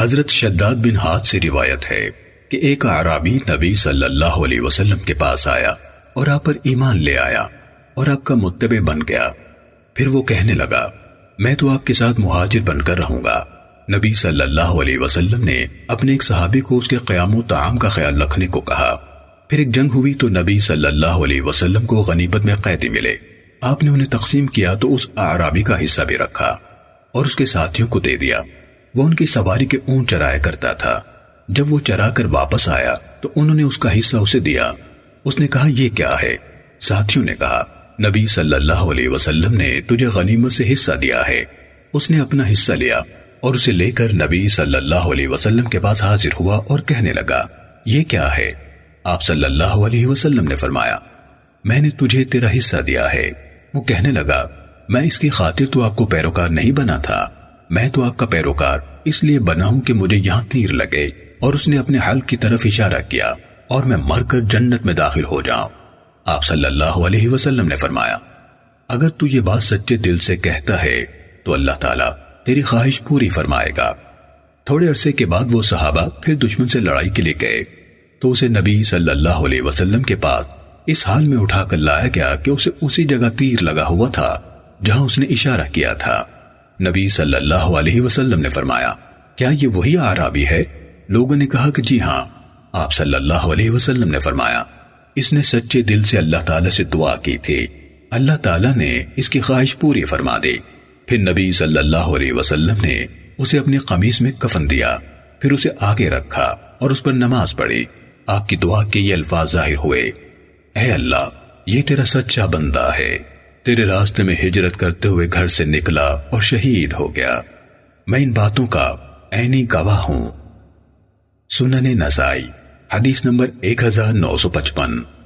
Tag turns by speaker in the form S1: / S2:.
S1: حضرت شداد بن ہاتھ سے روایت ہے کہ ایک عرابی نبی صلی اللہ علیہ وسلم کے پاس آیا اور آپ پر ایمان لے آیا اور آپ کا متبع بن گیا۔ پھر وہ کہنے لگا، میں تو آپ کے ساتھ مہاجر بن کر رہوں گا۔ نبی صلی اللہ علیہ وسلم نے اپنے ایک صحابی کو اس کے قیام و تعام کا خیال رکھنے کو کہا۔ پھر ایک جنگ ہوئی تو نبی صلی اللہ علیہ وسلم کو غنیبت میں قیدی ملے۔ آپ نے انہیں تقسیم کیا تو اس عرابی کا حصہ بھی رکھا اور اس کے ساتھیوں کو دے دیا۔ وہ ان کی سواری کے اون چرایا کرتا تھا۔ جب وہ چرا کر واپس آیا تو انہوں نے اس کا حصہ اسے دیا۔ اس نے کہا، یہ کیا ہے؟ ساتھیوں نے کہا، نبی صلی اللہ علیہ وسلم نے تجھے غنیمت سے حصہ دیا ہے۔ اس نے اپنا حصہ لیا اور اسے لے کر نبی صلی اللہ علیہ وسلم کے پاس حاضر ہوا اور کہنے لگا، یہ کیا ہے؟ آپ صلی اللہ علیہ وسلم نے فرمایا، میں نے تجھے تیرا حصہ دیا ہے۔ وہ کہنے لگا، میں اس کی خاطر تو آپ کو پیروکار نہیں بنا تھا۔ میں تو آپ کا پیروکار، اس لیے بنا ہوں کہ مجھے یہاں تیر لگے، اور اس نے اپنے حل کی طرف اشارہ کیا، اور میں مر کر جنت میں داخل ہو جاؤں۔ آپ صلی اللہ علیہ وسلم نے فرمایا، اگر تو یہ بات سچے دل سے کہتا ہے، تو اللہ تعالیٰ تیری خواہش پوری فرمائے گا۔ تھوڑے عرصے کے بعد وہ صحابہ پھر دشمن سے لڑائی کے لیے گئے۔ تو اسے نبی صلی اللہ علیہ وسلم کے پاس اس حال میں اٹھا کر لایا گیا کہ اسے اسی جگہ تیر لگا ہوا تھا، جہاں اس نے اشارہ کیا تھا۔ نبی صلی اللہ علیہ وسلم نے فرمایا، کیا یہ وہی آرابی ہے؟ لوگوں نے کہا کہ جی ہاں۔ آپ صلی اللہ علیہ وسلم نے فرمایا، اس نے سچے دل سے اللہ تعالیٰ سے دعا کی تھی۔ اللہ تعالیٰ نے اس کی خواہش پوری فرما دی۔ پھر نبی صلی اللہ علیہ وسلم نے اسے اپنی قمیص میں کفن دیا، پھر اسے آگے رکھا اور اس پر نماز پڑھی۔ آپ کی دعا کے یہ الفاظ ظاہر ہوئے، اے اللہ، یہ تیرا سچا بندہ ہے۔ تیرے راستے میں ہجرت کرتے ہوئے گھر سے نکلا اور شہید ہو گیا۔ میں ان باتوں کا عینی گواہ ہوں۔ سنن نسائی حدیث نمبر ایک ہزار نو سو پچپن۔